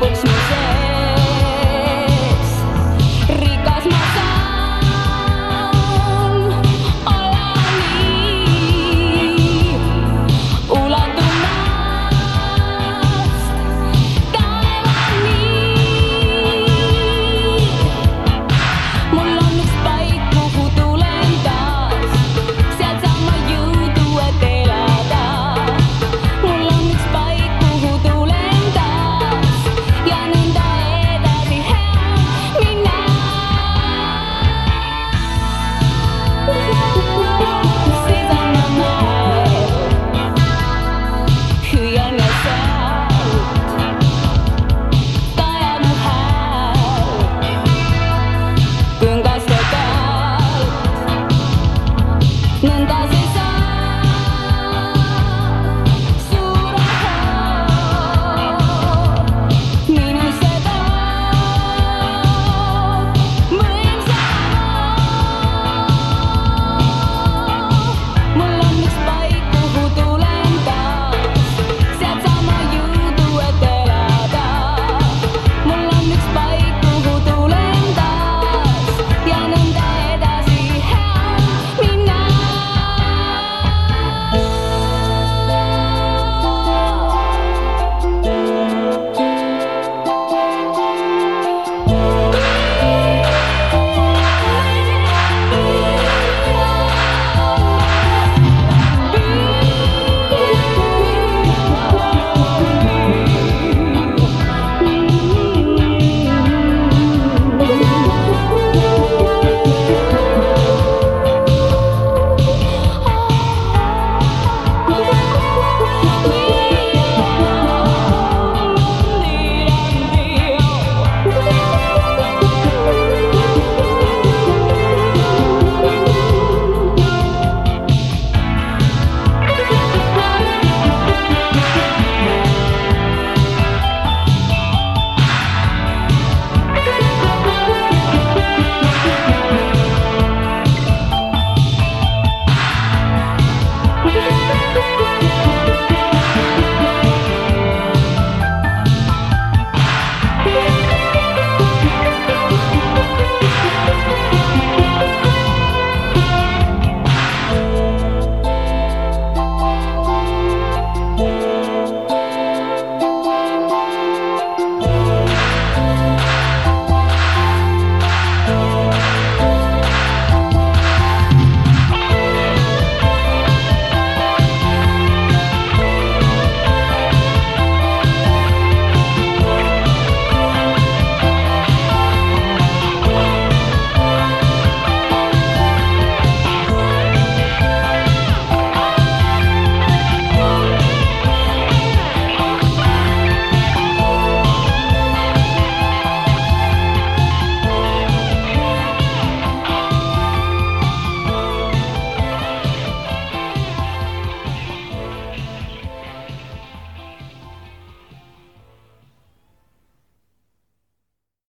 books.